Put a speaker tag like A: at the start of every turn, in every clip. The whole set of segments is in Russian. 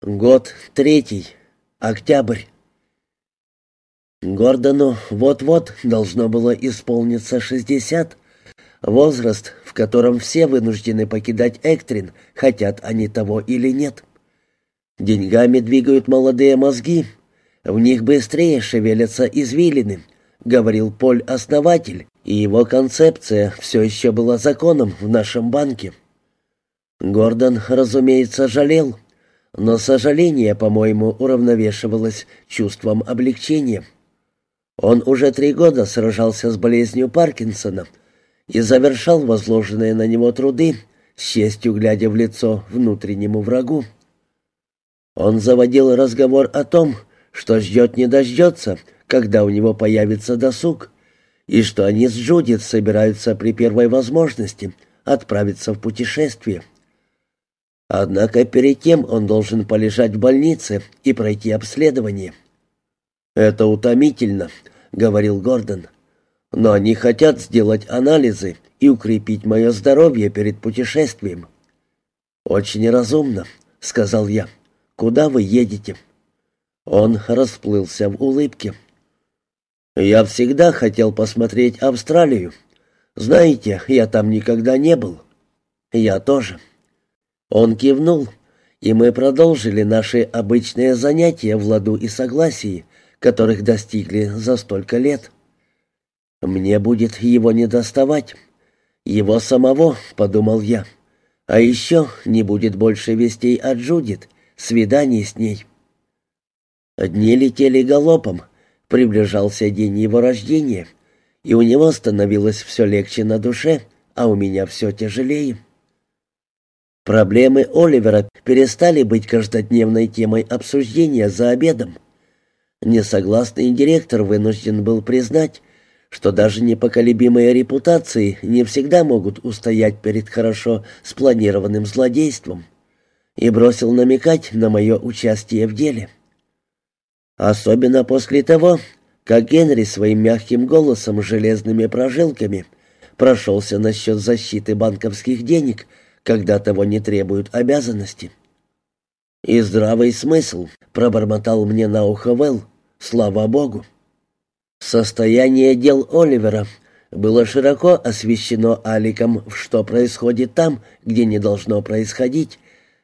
A: Год третий. Октябрь. Гордону вот-вот должно было исполниться шестьдесят. Возраст, в котором все вынуждены покидать Эктрин, хотят они того или нет. Деньгами двигают молодые мозги. В них быстрее шевелятся извилины, говорил Поль-основатель, и его концепция все еще была законом в нашем банке. Гордон, разумеется, жалел но сожаление, по-моему, уравновешивалось чувством облегчения. Он уже три года сражался с болезнью Паркинсона и завершал возложенные на него труды, с честью глядя в лицо внутреннему врагу. Он заводил разговор о том, что ждет не дождется, когда у него появится досуг, и что они с Джудит собираются при первой возможности отправиться в путешествие. Однако перед тем он должен полежать в больнице и пройти обследование. «Это утомительно», — говорил Гордон. «Но они хотят сделать анализы и укрепить мое здоровье перед путешествием». «Очень разумно», — сказал я. «Куда вы едете?» Он расплылся в улыбке. «Я всегда хотел посмотреть Австралию. Знаете, я там никогда не был». «Я тоже». Он кивнул, и мы продолжили наши обычные занятия в ладу и согласии, которых достигли за столько лет. Мне будет его не доставать. Его самого, подумал я. А еще не будет больше вестей от Джудит, свиданий с ней. Дни летели галопом, приближался день его рождения, и у него становилось все легче на душе, а у меня все тяжелее. Проблемы Оливера перестали быть каждодневной темой обсуждения за обедом. Несогласный директор вынужден был признать, что даже непоколебимые репутации не всегда могут устоять перед хорошо спланированным злодейством, и бросил намекать на мое участие в деле. Особенно после того, как Генри своим мягким голосом с железными прожилками прошелся насчет защиты банковских денег – когда того не требуют обязанности. «И здравый смысл», — пробормотал мне на ухо Вэл, — «слава Богу». Состояние дел Оливера было широко освещено Аликом, что происходит там, где не должно происходить,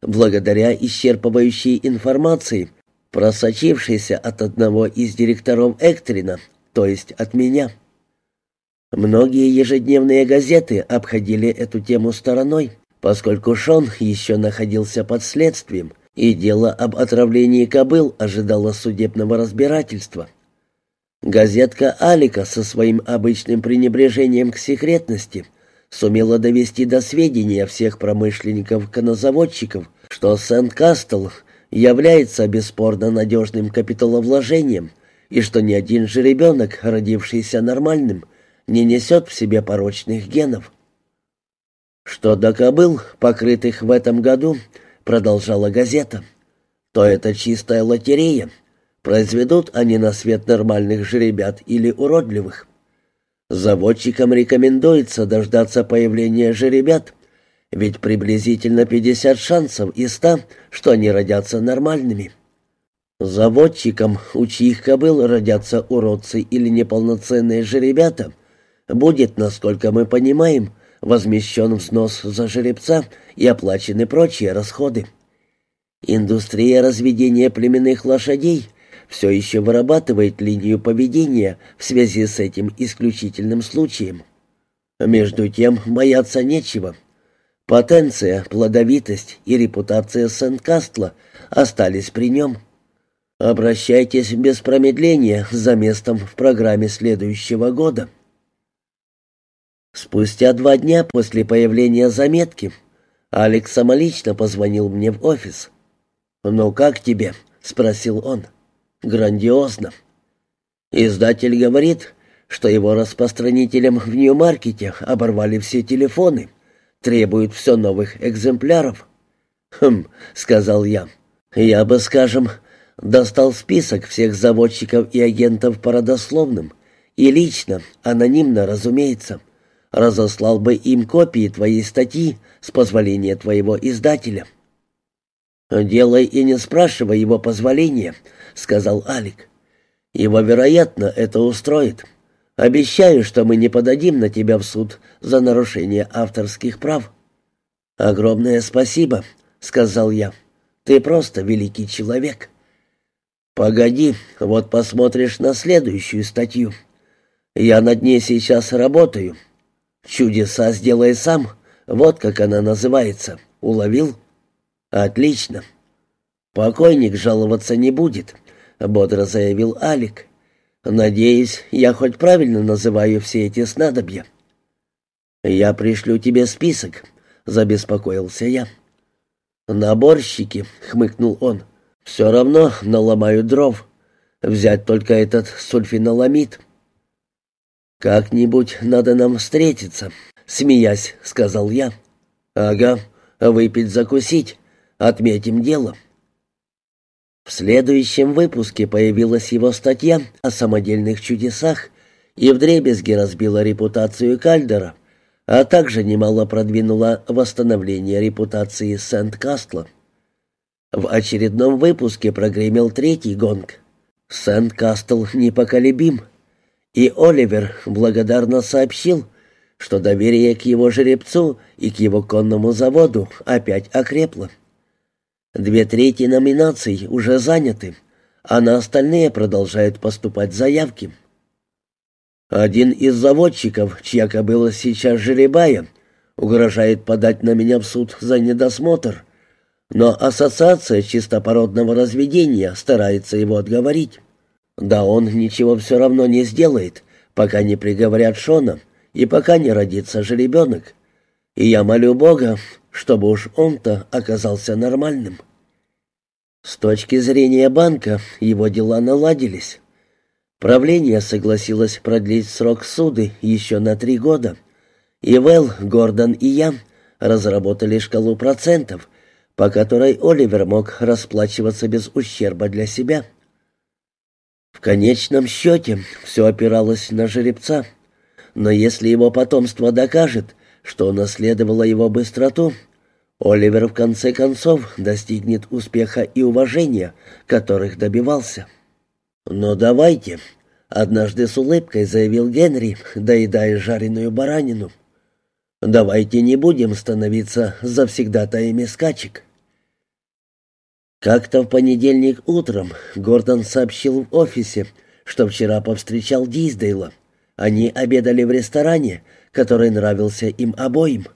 A: благодаря исчерпывающей информации, просочившейся от одного из директоров Эктрина, то есть от меня. Многие ежедневные газеты обходили эту тему стороной, поскольку Шон еще находился под следствием, и дело об отравлении кобыл ожидало судебного разбирательства. Газетка «Алика» со своим обычным пренебрежением к секретности сумела довести до сведения всех промышленников-конозаводчиков, что Сент-Кастл является бесспорно надежным капиталовложением и что ни один же ребенок, родившийся нормальным, не несет в себе порочных генов. Что до кобыл, покрытых в этом году, продолжала газета, то это чистая лотерея. Произведут они на свет нормальных жеребят или уродливых. Заводчикам рекомендуется дождаться появления жеребят, ведь приблизительно 50 шансов из 100, что они родятся нормальными. Заводчикам, у чьих кобыл родятся уродцы или неполноценные жеребята, будет, насколько мы понимаем, возмещен взнос за жеребца и оплачены прочие расходы. Индустрия разведения племенных лошадей все еще вырабатывает линию поведения в связи с этим исключительным случаем. Между тем бояться нечего. Потенция, плодовитость и репутация Сент-Кастла остались при нем. Обращайтесь без промедления за местом в программе следующего года. Спустя два дня после появления заметки Алекс самолично позвонил мне в офис. «Ну как тебе?» — спросил он. «Грандиозно». Издатель говорит, что его распространителям в Нью-Маркете оборвали все телефоны, требуют все новых экземпляров. «Хм», — сказал я, — «я бы, скажем, достал список всех заводчиков и агентов по родословным, и лично, анонимно, разумеется, разослал бы им копии твоей статьи с позволения твоего издателя». «Делай и не спрашивай его позволения», — сказал Алик. «Его, вероятно, это устроит. Обещаю, что мы не подадим на тебя в суд за нарушение авторских прав». «Огромное спасибо», — сказал я. «Ты просто великий человек». «Погоди, вот посмотришь на следующую статью. Я над ней сейчас работаю. Чудеса сделай сам, вот как она называется. Уловил?» «Отлично. Покойник жаловаться не будет», — бодро заявил Алик. «Надеюсь, я хоть правильно называю все эти снадобья». «Я пришлю тебе список», — забеспокоился я. «Наборщики», — хмыкнул он, — «все равно наломают дров. Взять только этот сульфиноламид». «Как-нибудь надо нам встретиться», — смеясь, сказал я. «Ага, выпить, закусить. Отметим дело». В следующем выпуске появилась его статья о самодельных чудесах и вдребезги разбила репутацию Кальдера, а также немало продвинула восстановление репутации Сент-Кастла. В очередном выпуске прогремел третий гонг. Сент-Кастл непоколебим, и Оливер благодарно сообщил, что доверие к его жеребцу и к его конному заводу опять окрепло. Две трети номинаций уже заняты, а на остальные продолжают поступать заявки. Один из заводчиков, чья кобыла сейчас жеребая, угрожает подать на меня в суд за недосмотр, но ассоциация чистопородного разведения старается его отговорить. Да он ничего все равно не сделает, пока не приговорят Шона и пока не родится жеребенок. И я молю Бога, чтобы уж он-то оказался нормальным. С точки зрения банка его дела наладились. Правление согласилось продлить срок суды еще на три года, и Вэл, Гордон и я разработали шкалу процентов, по которой Оливер мог расплачиваться без ущерба для себя. В конечном счете все опиралось на жеребца, но если его потомство докажет, что унаследовало его быстроту, Оливер в конце концов достигнет успеха и уважения, которых добивался. «Но давайте», — однажды с улыбкой заявил Генри, доедая жареную баранину, «давайте не будем становиться завсегдатаями скачек». Как-то в понедельник утром Гордон сообщил в офисе, что вчера повстречал Диздейла. Они обедали в ресторане, который нравился им обоим.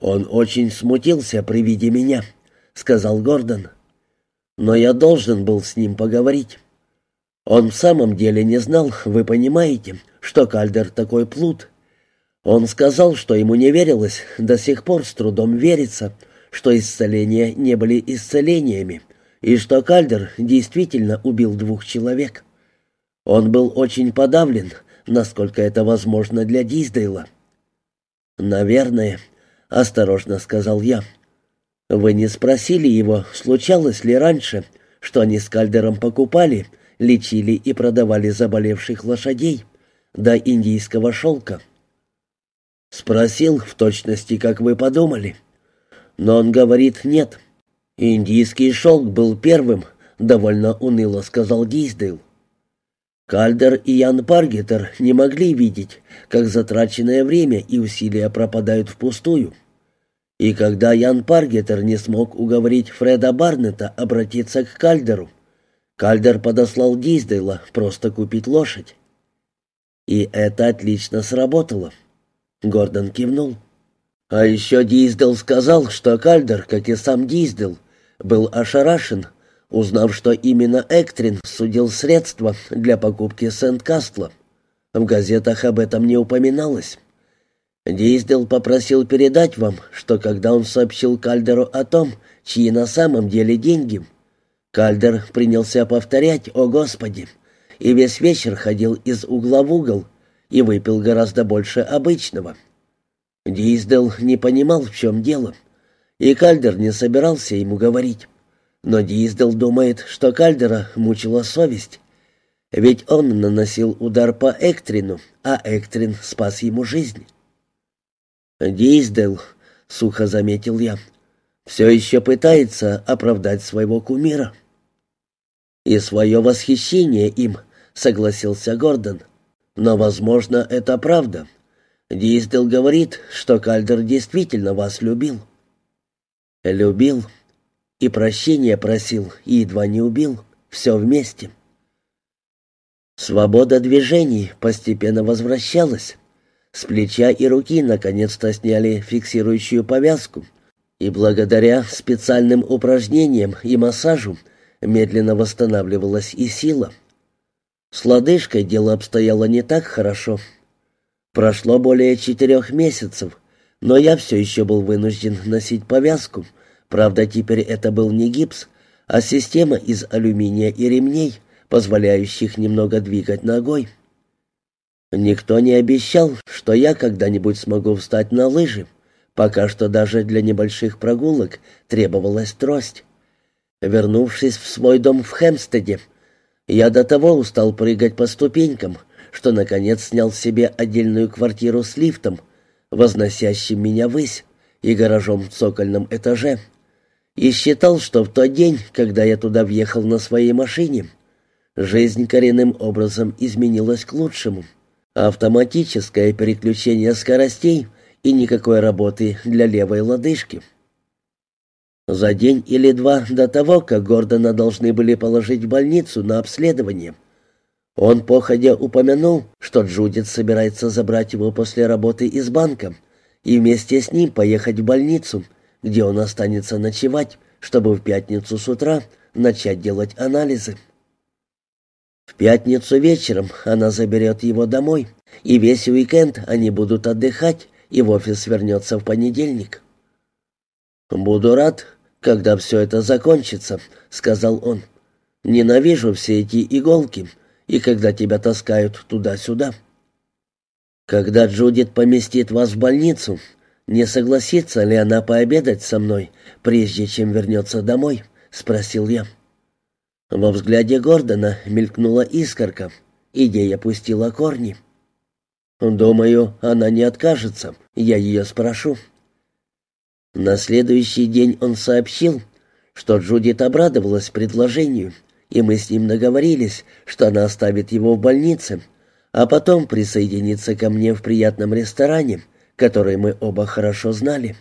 A: «Он очень смутился при виде меня», — сказал Гордон. «Но я должен был с ним поговорить. Он в самом деле не знал, вы понимаете, что Кальдер такой плут. Он сказал, что ему не верилось, до сих пор с трудом верится, что исцеления не были исцелениями, и что Кальдер действительно убил двух человек. Он был очень подавлен, насколько это возможно для Диздейла. «Наверное», — осторожно сказал я. «Вы не спросили его, случалось ли раньше, что они с Кальдером покупали, лечили и продавали заболевших лошадей, до индийского шелка?» «Спросил в точности, как вы подумали». Но он говорит «нет». «Индийский шелк был первым», — довольно уныло сказал Гиздейл. Кальдер и Ян Паргетер не могли видеть, как затраченное время и усилия пропадают впустую. И когда Ян Паргетер не смог уговорить Фреда Барнета обратиться к Кальдеру, Кальдер подослал Диздейла просто купить лошадь. И это отлично сработало. Гордон кивнул. А еще Диздел сказал, что Кальдер, как и сам Диздел, был ошарашен, узнав, что именно Эктрин судил средства для покупки Сент-Кастла. В газетах об этом не упоминалось. Диздел попросил передать вам, что когда он сообщил Кальдеру о том, чьи на самом деле деньги, Кальдер принялся повторять «О Господи!» и весь вечер ходил из угла в угол и выпил гораздо больше обычного. Диздел не понимал, в чем дело, и Кальдер не собирался ему говорить. Но Диздел думает, что Кальдера мучила совесть. Ведь он наносил удар по Эктрину, а Эктрин спас ему жизнь. «Диздел», — сухо заметил я, Все еще пытается оправдать своего кумира. И свое восхищение им, согласился Гордон. Но, возможно, это правда. Диздел говорит, что Кальдер действительно вас любил. Любил. И прощения просил, и едва не убил. Все вместе. Свобода движений постепенно возвращалась. С плеча и руки наконец-то сняли фиксирующую повязку, и благодаря специальным упражнениям и массажу медленно восстанавливалась и сила. С лодыжкой дело обстояло не так хорошо. Прошло более четырех месяцев, но я все еще был вынужден носить повязку. Правда, теперь это был не гипс, а система из алюминия и ремней, позволяющих немного двигать ногой. Никто не обещал, что я когда-нибудь смогу встать на лыжи. Пока что даже для небольших прогулок требовалась трость. Вернувшись в свой дом в Хемстеде, я до того устал прыгать по ступенькам, что, наконец, снял себе отдельную квартиру с лифтом, возносящим меня ввысь, и гаражом в цокольном этаже. И считал, что в тот день, когда я туда въехал на своей машине, жизнь коренным образом изменилась к лучшему. Автоматическое переключение скоростей и никакой работы для левой лодыжки. За день или два до того, как Гордона должны были положить в больницу на обследование, он походя упомянул, что Джудит собирается забрать его после работы из банка и вместе с ним поехать в больницу, где он останется ночевать, чтобы в пятницу с утра начать делать анализы. В пятницу вечером она заберет его домой, и весь уикенд они будут отдыхать, и в офис вернется в понедельник. «Буду рад, когда все это закончится», — сказал он. «Ненавижу все эти иголки, и когда тебя таскают туда-сюда». «Когда Джудит поместит вас в больницу, не согласится ли она пообедать со мной, прежде чем вернется домой?» — спросил я. Во взгляде Гордона мелькнула искорка. Идея пустила корни. «Думаю, она не откажется. Я ее спрошу». На следующий день он сообщил, что Джудит обрадовалась предложению, и мы с ним наговорились, что она оставит его в больнице, а потом присоединится ко мне в приятном ресторане, который мы оба хорошо знали.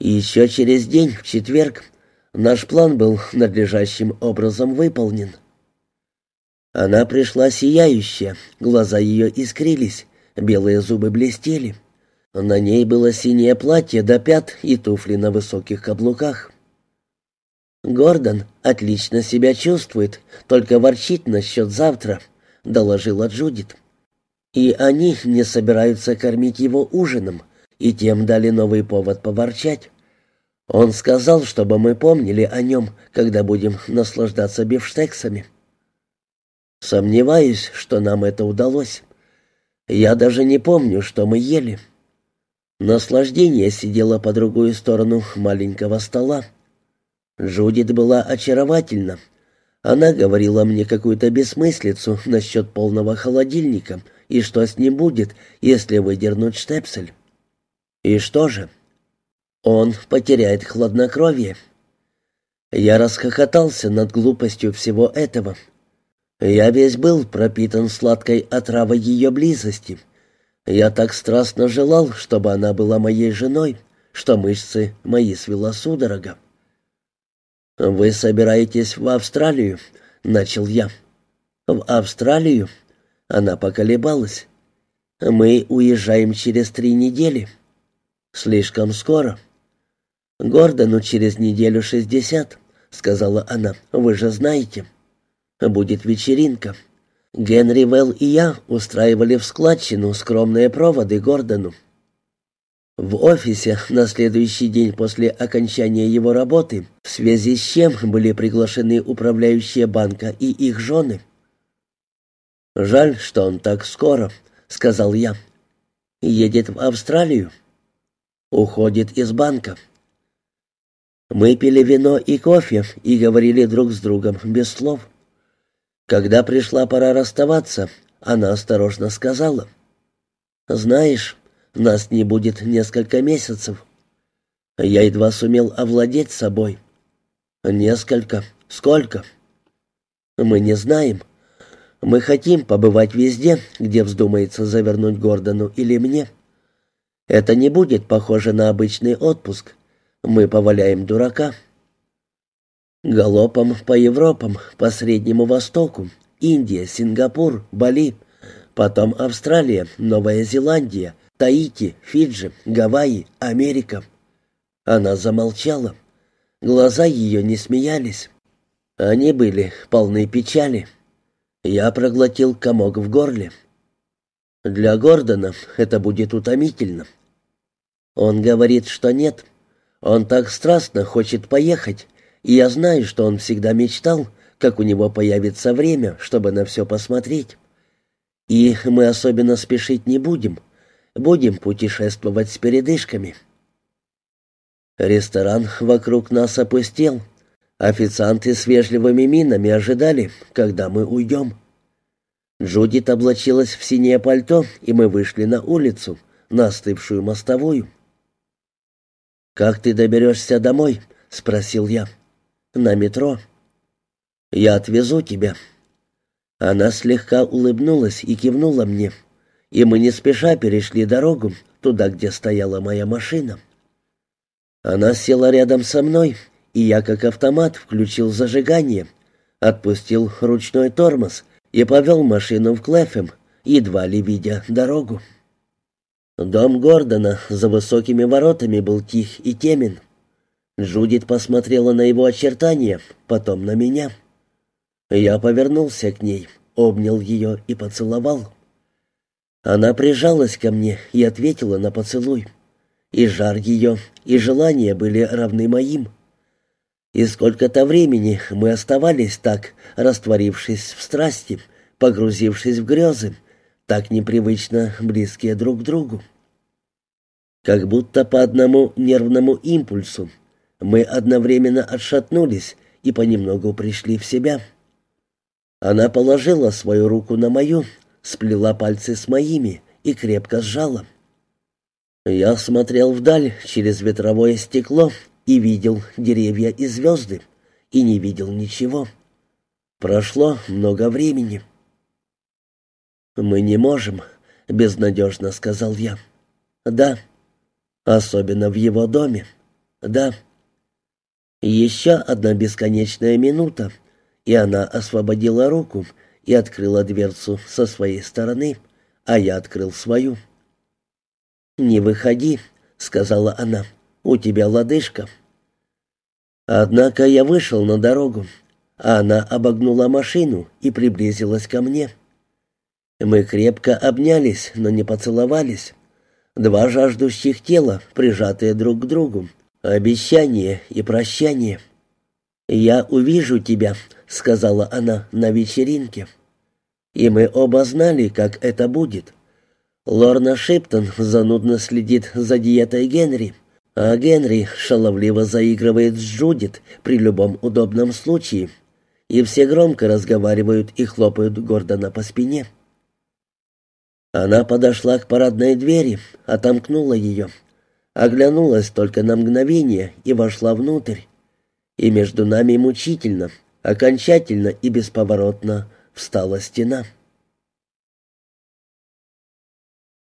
A: И еще через день, в четверг, Наш план был надлежащим образом выполнен. Она пришла сияющая, глаза ее искрились, белые зубы блестели. На ней было синее платье до пят и туфли на высоких каблуках. «Гордон отлично себя чувствует, только ворчит насчет завтра», — доложила Джудит. «И они не собираются кормить его ужином, и тем дали новый повод поворчать. Он сказал, чтобы мы помнили о нем, когда будем наслаждаться бифштексами. Сомневаюсь, что нам это удалось. Я даже не помню, что мы ели. Наслаждение сидело по другую сторону маленького стола. Джудит была очаровательна. Она говорила мне какую-то бессмыслицу насчет полного холодильника и что с ним будет, если выдернуть штепсель. И что же? Он потеряет хладнокровие. Я расхохотался над глупостью всего этого. Я весь был пропитан сладкой отравой ее близости. Я так страстно желал, чтобы она была моей женой, что мышцы мои свела судорога. «Вы собираетесь в Австралию?» — начал я. «В Австралию?» — она поколебалась. «Мы уезжаем через три недели. Слишком скоро». «Гордону через неделю шестьдесят», — сказала она. «Вы же знаете. Будет вечеринка. Генри Велл и я устраивали в складчину скромные проводы Гордону. В офисе на следующий день после окончания его работы, в связи с чем были приглашены управляющие банка и их жены. «Жаль, что он так скоро», — сказал я. «Едет в Австралию. Уходит из банка». Мы пили вино и кофе и говорили друг с другом без слов. Когда пришла пора расставаться, она осторожно сказала. «Знаешь, нас не будет несколько месяцев. Я едва сумел овладеть собой. Несколько. Сколько? Мы не знаем. Мы хотим побывать везде, где вздумается завернуть Гордону или мне. Это не будет похоже на обычный отпуск. Мы поваляем дурака. Галопом по Европам, по Среднему Востоку, Индия, Сингапур, Бали, потом Австралия, Новая Зеландия, Таити, Фиджи, Гавайи, Америка. Она замолчала. Глаза ее не смеялись. Они были полны печали. Я проглотил комок в горле. Для Гордона это будет утомительно. Он говорит, что нет. Он так страстно хочет поехать, и я знаю, что он всегда мечтал, как у него появится время, чтобы на все посмотреть. И мы особенно спешить не будем. Будем путешествовать с передышками. Ресторан вокруг нас опустел. Официанты с вежливыми минами ожидали, когда мы уйдем. Джудит облачилась в синее пальто, и мы вышли на улицу, на остывшую мостовую. «Как ты доберешься домой?» — спросил я. «На метро». «Я отвезу тебя». Она слегка улыбнулась и кивнула мне, и мы не спеша перешли дорогу туда, где стояла моя машина. Она села рядом со мной, и я как автомат включил зажигание, отпустил ручной тормоз и повел машину в Клэфем, едва ли видя дорогу. Дом Гордона за высокими воротами был тих и темен. Джудит посмотрела на его очертания, потом на меня. Я повернулся к ней, обнял ее и поцеловал. Она прижалась ко мне и ответила на поцелуй. И жар ее, и желания были равны моим. И сколько-то времени мы оставались так, растворившись в страсти, погрузившись в грезы, так непривычно близкие друг к другу. Как будто по одному нервному импульсу мы одновременно отшатнулись и понемногу пришли в себя. Она положила свою руку на мою, сплела пальцы с моими и крепко сжала. Я смотрел вдаль через ветровое стекло и видел деревья и звезды, и не видел ничего. Прошло много времени. «Мы не можем», — безнадежно сказал я. «Да, особенно в его доме. Да». Еще одна бесконечная минута, и она освободила руку и открыла дверцу со своей стороны, а я открыл свою. «Не выходи», — сказала она, — «у тебя лодыжка». Однако я вышел на дорогу, а она обогнула машину и приблизилась ко мне. Мы крепко обнялись, но не поцеловались. Два жаждущих тела, прижатые друг к другу. Обещание и прощание. «Я увижу тебя», — сказала она на вечеринке. И мы оба знали, как это будет. Лорна Шиптон занудно следит за диетой Генри, а Генри шаловливо заигрывает с Джудит при любом удобном случае, и все громко разговаривают и хлопают Гордона по спине. Она подошла к парадной двери, отомкнула ее, оглянулась только на мгновение и вошла внутрь. И между нами мучительно, окончательно и бесповоротно встала стена.